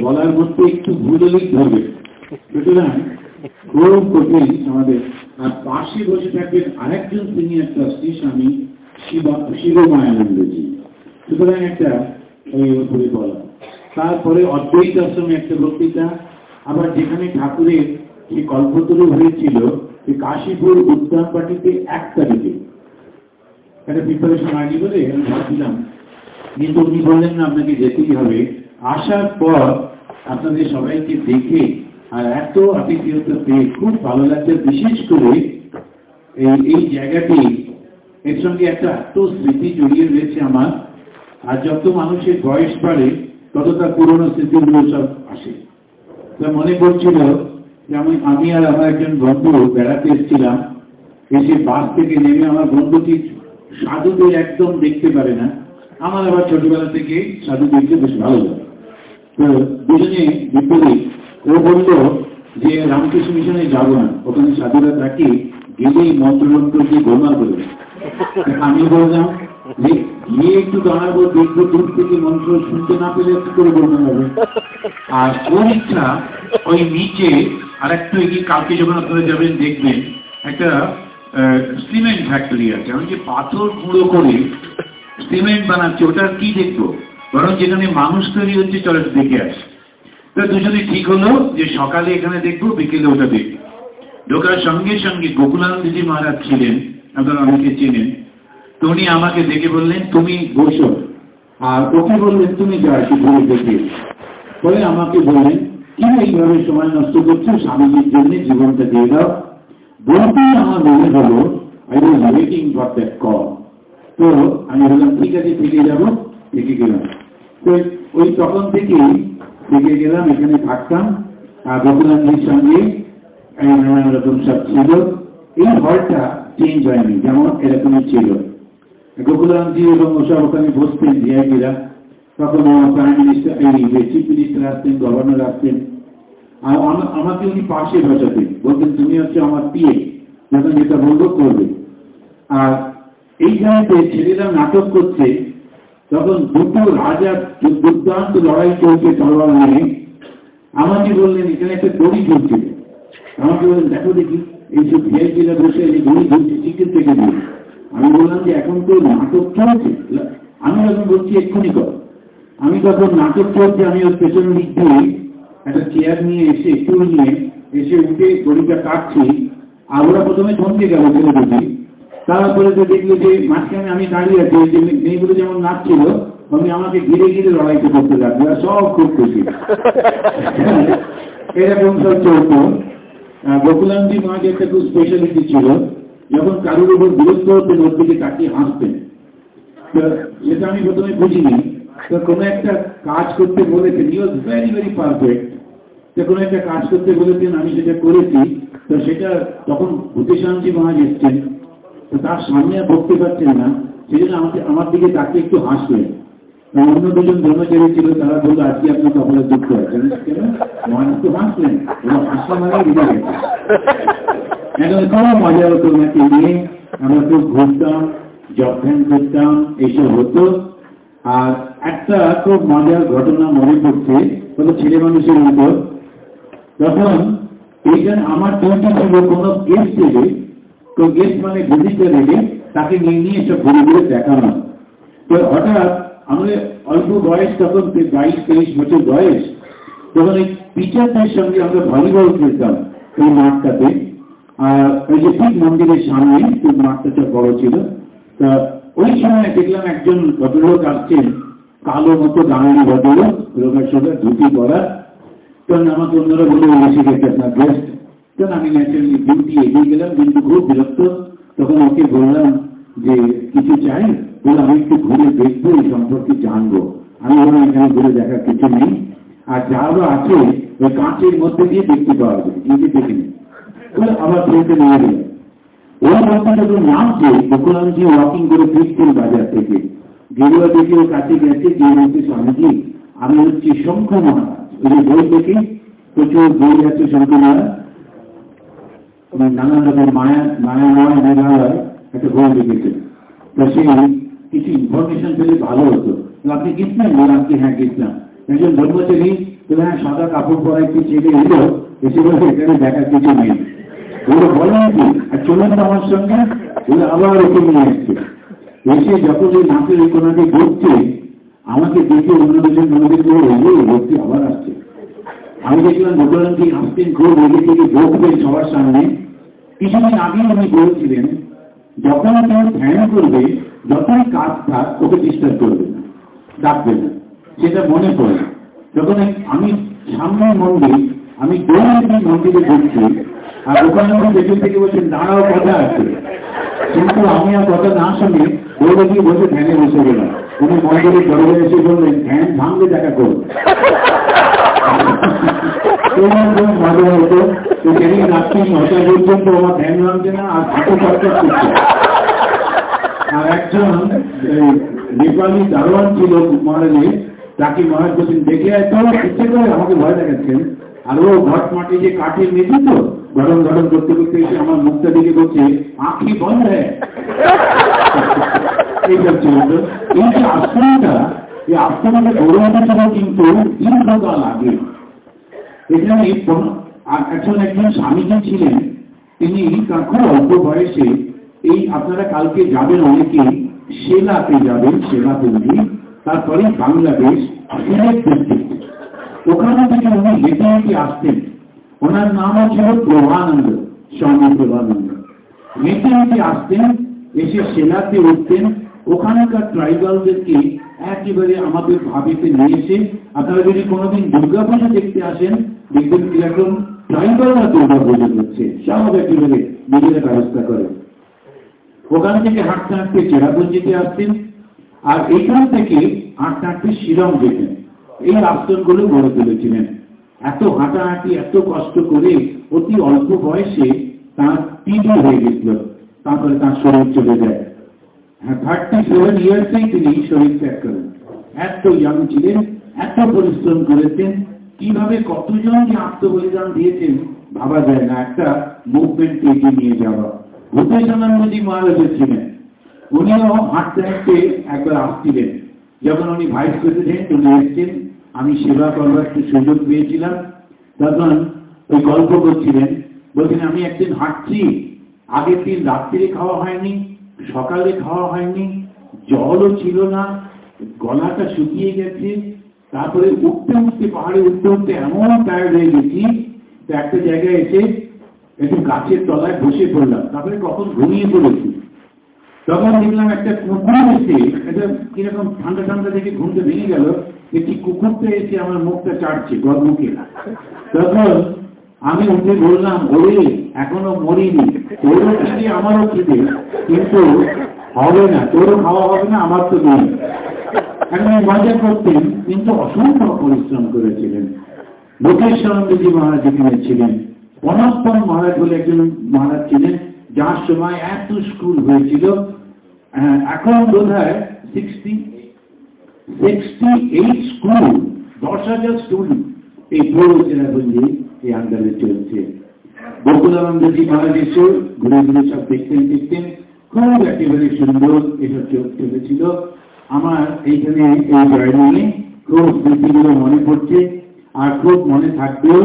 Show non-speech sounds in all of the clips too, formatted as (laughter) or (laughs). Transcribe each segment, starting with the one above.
বলার মধ্যে একটু হলেই ধরবে। সুতরাং খুব কঠিন আমাদের। আর পাশে বসে থাকবেন আরেকজন সিনিয়র ট্রাস্টি স্বামী শিবা শিবমায়ানন্দজি সুতরাং একটা ওই উপরে বলা। তারপরে অদ্বৈত আশ্রমে একটা বক্তৃতা। আবার যেখানে ঠাকুরের যে কল্পতরু হয়েছিল, যে কাশীপুর উদ্যান পার্টিতে এক তারিখে। একটা প্রিপারেশন আগে বলে আমি ভাবছিলাম। কিন্তু উনি বললেন না আপনাকে যেতেই হবে। আসার পর আপনাদের সবাইকে দেখে আর এত আতিথিয়তা পেয়ে খুব ভালো লাগছে। বিশেষ করে এই এই জায়গাটি এর সঙ্গে একটা এত স্মৃতি জড়িয়ে রয়েছে আমার। আর যত মানুষের বয়স বাড়ে, তত তার পুরনো স্মৃতিগুলো সব আসে। তা মনে পড়ছিল যে আমি আমি আর আমার একজন বন্ধু বেড়াতে এসেছিলাম। এসে বাস থেকে নেমে আমার বন্ধুটি সাধুদের একদম দেখতে পারে না। আমার আবার ছোটবেলা থেকে সাধু দেখতে বেশ ভালো লাগে। দুজনে বিপরীত। ও বলল যে, রামকৃষ্ণ মিশনে যাব না। ওখানে সাধুরা থাকি গেলেই মন্ত্রমন্ত্র দিয়ে করবে? আমি বললাম যে একটু দাঁড়াবো, দেখব দূর থেকে মন্ত্র শুনতে না পেলে করে হবে? আর ওর ইচ্ছা, ওই নিচে আর একটু এগিয়ে কালকে যখন আপনারা যাবেন, দেখবেন একটা সিমেন্ট ফ্যাক্টরি আছে। আমি যে পাথর গুঁড়ো করে সিমেন্ট বানাচ্ছে, ওটার কি দেখব? বরং যেখানে মানুষ তৈরি হচ্ছে, চলে দেখে আসে। তো দুজনে ঠিক হলো যে সকালে এখানে দেখব, বিকেলে ওটা দেখব। ঢোকার সঙ্গে সঙ্গে গোকুলানন্দজি মহারাজ ছিলেন, আপনারা অনেকে চেনেন। তো উনি আমাকে দেখে বললেন, তুমি বসো। আর ওকে বললেন, তুমি যা ঘুরে দেখে বলে আমাকে বললেন, কি এইভাবে সময় নষ্ট করছ? স্বামীজির জন্য জীবনটা দিয়ে দাও। বলতেই আমার মনে হলো I was waiting for that call তো আমি বললাম, ঠিক আছে থেকে যাব। থেকে গেলাম তো ওই তখন থেকেই থেকে গেলাম, এখানে থাকতাম, আর গোকুলানজির সঙ্গে নানান রকম সব ছিল। এই হলটা চেঞ্জ হয়নি, যেমন এরকমই ছিল। গোকুলানজি এবং ওসব ওখানে বসতেন, ভিআইপিরা। তখন প্রাইম মিনিস্টার, এই চিফ মিনিস্টার আসতেন, গভর্নর আসতেন। আর আমাকে উনি পাশে বসাতেন, বলতেন, তুমি হচ্ছে আমার পিএ যখন যেটা বলব করবে। আর এই জায়গাতে ছেলেরা নাটক করছে তখন দুটো রাজার দুর্দান্ত লড়াই চলছে তলোয়ার নিয়ে। আমাকে বললেন, এখানে একটা দড়ি ঝুলছিল আমাকে বললেন, দেখো দেখি, এই সব ভিআইপিরা বসে এই দড়ি ঝুলছে, চিকেন থেকে দিয়ে আমি বললাম যে, এখন তো নাটক চলছে। আমি যখন বলছি, এক্ষুনি কর। আমি তখন নাটক চলছে, আমি ওর পেছন দিক দিয়ে একটা চেয়ার নিয়ে এসে টুল নিয়ে এসে উঠে দড়িটা কাটছি। আর ওরা প্রথমে থমকে গেল ছেলে দেখি তারপরে তো দেখল যে মাঝখানে আমি দাঁড়িয়ে আছি যে মেয়েগুলো যেমন নাচছিল আমি আমাকে ঘিরে ঘিরে লড়াইতে করতে লাগবে আর সব খুব খুশি। (laughs) এরকম সব চলতো। গোকুলান্দি মাঝে একটা খুব স্পেশালিটি ছিল যখন কারোর উপর বিরক্ত হতেন ওর দিকে তাকিয়ে হাসতেন। সেটা আমি প্রথমে বুঝিনি। তো কোনো একটা কাজ করতে বলেছেন I was very very perfect তো কোনো একটা কাজ করতে বলেছেন আমি সেটা করেছি। তো সেটা তখন ভূতেশান্তি মহাজ এসছেন। তার সামনে আর বলতে পারছেন না সেই জন্য আমাকে, আমার দিকে তাকে একটু হাসলেন। অন্য দুজন ব্রহ্মচারী ছিল, তারা বলল, আজকে আপনার কপালে দুঃখ আছে কেন? মহারাজ তো হাসলেন। ওরা হাসলা মানে রেখে গেছে। এখন খুব মজা হতো ওনাকে নিয়ে? আমরা খুব ঘুরতাম জব করতাম, এইসব হতো। আর একটা খুব মজার ঘটনা মনে পড়ছে কোনো ছেলে মানুষের মতো। তখন, এইখানে আমার ডিউটি ছিল কোনো গেস্ট এলে তো গেট মানে ভিজিটার এলে তাকে নিয়ে নিয়ে সব ঘুরে ঘুরে দেখানো। তো হঠাৎ আমাদের অল্প বয়স তখন বাইশ তেইশ বছর বয়স, তখন এই টিচারদের সঙ্গে আমরা ভলিবল খেলতাম এই মাঠটাতে। আর ওই যে ঠিক মন্দিরের সামনে সেই মাঠটা বড় ছিল। তা ওই সময় দেখলাম একজন ভদ্রলোক আসছেন, কালো মতো দাঁড়ানো ভদ্রলোক রোগের সঙ্গে ধুতি পরা। তখন আমাকে অন্যরা বলে এসে গেছে আপনার গেস্ট তখন আমি ন্যাচারালি ডিউটি এগিয়ে গেলাম কিন্তু খুব বিরক্ত। তখন ওকে বললাম যে, কিছু চাই? বলে আমি একটু ঘুরে দেখব, এই সম্পর্কে জানব। আমি বললাম, এখানে ঘুরে দেখার কিছু নেই। আর যা আছে, ওই কাঁচের মধ্যে দিয়ে দেখতে পাওয়া যাবে। নিজে দেখে নেই বলে আবার ফেলতে নিয়ে গেলেন ওই লোকটা যখন নামছে গোকুলামজি ওয়াকিং করে ফিরছেন বাজার থেকে। গেরুয়া দেখে ও কাছে গেছে, যে বলছে স্বামীজি, আমি হচ্ছে শঙ্খ মহারাজ। ওই যে বই দেখে প্রচুর বই আছে শঙ্খ মহারাজ। নানান রকম মায়া মায়াময় একটা তো সেই কিছু ইনফরমেশন পেলে ভালো হতো। আপনি হ্যাঁ একজন হ্যাঁ সাদা কাপড় এলো, এসে বলে, এখানে দেখার কিছু নেই। বলে বলেন কি আর চলুন আমার সঙ্গে বলে আবার ওকে নিয়ে এসছে এসে যখন ওই নাচের ওই কোনাকে ঢুকছে আমাকে দেখে অন্য দুজন করে এই ভর্তি আবার আসছে। আমি দেখলাম বললাম কি আসতেন খুব রেগে থেকে ঢুকবেন সবার সামনে। কিছুদিন আগে উনি বলেছিলেন, যখন কেউ ধ্যান করবে যতই কাজ থাক, ওকে ডিস্টার্ব করবে না, ডাকবে না। সেটা মনে পড়ে। যখন আমি সামনে মন্দির, আমি দৌড়ে মন্দিরে ঢুকছি, আর ওখানে পেছন থেকে বলছেন, দাঁড়াও, কথা আছে। কিন্তু আমি আর কথা না শুনে দৌড়ে গিয়ে বসে ধ্যানে বসে গেলাম। উনি মন্দিরে দরজা এসে বললেন, ধ্যান ভাঙলে দেখা করুন রাত্রি নটা পর্যন্ত আমার ধ্যান ভাঙছে না, আর হাঁটু চর্চা করছে। আর একজন নেপালি দারোয়ান ছিল মহারাজে তাকে মহারাজ বলছেন, দেখে তো, ইচ্ছে করে আমাকে ভয় দেখাচ্ছেন। আর ও ঘট মাটি যে কাঠের মেঝে তো, গরম গরম করতে করতে এসে আমার মুখটা দিকে বলছে, আঁখি বন্ধ হ্যাঁ এইসব ছিল এই যে আশ্রমটা এই আশ্রমটা গড়ে উঠেছিল কিন্তু দীর্ঘকাল আগে এখানে আর একজন একজন স্বামীজি ছিলেন, তিনি তার খুব অল্প বয়সে এই আপনারা কালকে যাবেন অনেকে, সেলাতে যাবেন, সেলা তৈরি তারপরে বাংলাদেশ ওখানে থেকে উনি হেঁটে হেঁটে আসতেন। ওনার নামও ছিল প্রভানন্দ, স্বামী প্রভানন্দ। হেঁটে হেঁটে আসতেন, এসে সেলাতে উঠতেন। ওখানকার ট্রাইবালদেরকে একেবারে আমাদের ভাবিতে নিয়ে এসে, আপনারা যদি কোনোদিন দুর্গা পুজো দেখতে আসেন, দেখবেন কীরকম একেবারে নিজেরা ব্যবস্থা করে। ওখান থেকে হাঁটতে হাঁটতে চেরাপুঞ্জিতে আসতেন আর এইখান থেকে হাঁটতে হাঁটতে শিলং যেতেন। এই গড়ে তুলেছিলেন। এত হাঁটাহাঁটি, এত কষ্ট করে অতি অল্প বয়সে তার টিবি হয়ে গেছিল। তারপরে তার শরীর চলে যায়। হ্যাঁ থার্টি সেভেন ইয়ার্সেই তিনি শরীর ত্যাগ করেন। এত ইয়াং ছিলেন, এত পরিশ্রম করেছেন কীভাবে কতজন যে আত্মবলিদান দিয়েছেন, ভাবা যায় না। একটা মুভমেন্ট এগিয়ে নিয়ে যাওয়া। ভূপেশানন্দজি মহারাজের ছিলেন। উনিও হাঁটতে হাঁটতে একবার আসছিলেন। যখন উনি ভাইস প্রেসিডেন্ট উনি এসছেন। আমি সেবা করবার একটু সুযোগ পেয়েছিলাম। তখন ওই গল্প করছিলেন। বলছেন, আমি একদিন হাঁটছি। আগের দিন রাত্রিরে খাওয়া হয়নি, সকালে খাওয়া হয়নি, জলও ছিল না, গলাটা শুকিয়ে গেছে তারপরে উঠতে উঠতে, পাহাড়ে উঠতে উঠতে এমন টায়ার্ড হয়ে গেছি একটা জায়গায় এসে একটু গাছের তলায় বসে পড়লাম। তারপরে কখন ঘুমিয়ে পড়েছি। তখন দেখলাম একটা কুকুর এসে এটা কীরকম ঠান্ডা ঠান্ডা থেকে ঘুমতে ভেঙে গেল একটি কুকুরটা এসে আমার মুখটা চাটছে গর্মকে তখন আমি উঠে বললাম, ওরে, এখনও মরিনি, তোরও খিদে আমারও খিদে কিন্তু হবে না, তোরও খাওয়া হবে না, আমার তো নেই। এখন মজা করতেন কিন্তু অসম্ভব পরিশ্রম করেছিলেন। লোকেশ্বরন্দজি মহারাজ এখানে ছিলেন। অনস্তম মহারাজ বলে একজন মহারাজ ছিলেন, যার সময় এত স্কুল হয়েছিল এখন বোধ হয় সিক্সটি সিক্সটি এইট স্কুল, দশ হাজার স্টুডেন্ট এই পুরো চেরাপুঞ্জি এই আন্ডারে চলছে। বকুলানন্দজি মহারাজ এসে ঘুরে ঘুরে সব দেখতেন দেখতেন। খুব একেবারে সুন্দর এসব চল- চলেছিল। আমার এইখানে এই জার্নি খুব স্মৃতিগুলো মনে পড়ছে আর খুব মনে থাকবেও।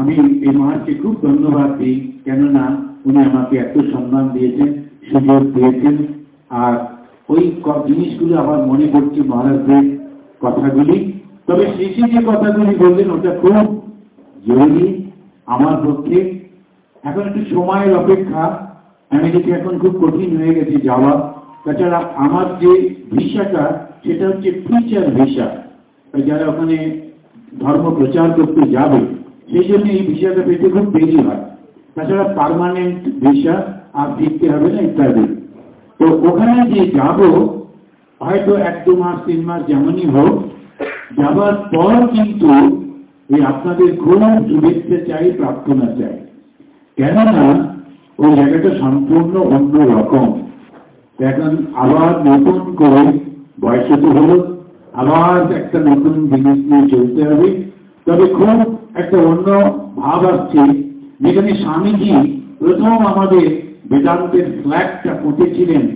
আমি এই মহারাজকে খুব ধন্যবাদ দিই, কেননা উনি আমাকে এত সম্মান দিয়েছেন, সুযোগ দিয়েছেন। আর ওই জিনিসগুলো আবার মনে পড়ছে মহারাজদের কথাগুলি। তবে শেষে যে কথাগুলি বললেন, ওটা খুব জরুরি আমার পক্ষে। এখন একটু সময়ের অপেক্ষা। আমেরিকা এখন খুব কঠিন হয়ে গেছে যাওয়া। তাছাড়া আমার যে ভিসাটা, সেটা হচ্ছে ফিচার ভিসা। যারা ওখানে ধর্ম প্রচার করতে যাবে, সেই জন্য এই ভিসাটা পেতে খুব দেরি হয়। তাছাড়া পার্মানেন্ট ভিসা আর দেখতে হবে না ইত্যাদি। তো ওখানে যে যাব, হয়তো এক দু মাস, তিন মাস যেমনই হোক, যাবার পর কিন্তু এই আপনাদের খুব শুভেচ্ছা চাই, প্রার্থনা চাই। কেননা, ওই জায়গাটা সম্পূর্ণ অন্য রকম এখন আবার নতুন করে বয়স তো হলো, আবার একটা নতুন জিনিস নিয়ে চলতে হবে। তবে খুব একটা অন্য ভাব আসছে। যেখানে স্বামীজি প্রথম আমাদের বেদান্তের ফ্ল্যাগটা পুঁতেছিলেন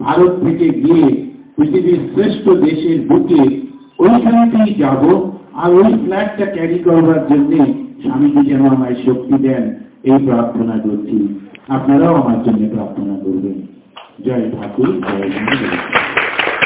ভারত থেকে গিয়ে পৃথিবীর শ্রেষ্ঠ দেশের বুকে ওইখানেতেই যাব আর ওই ফ্ল্যাগটা ক্যারি করবার জন্য স্বামীজি যেন আমায় শক্তি দেন, এই প্রার্থনা করছি। আপনারাও আমার জন্য প্রার্থনা করবেন। Bien, il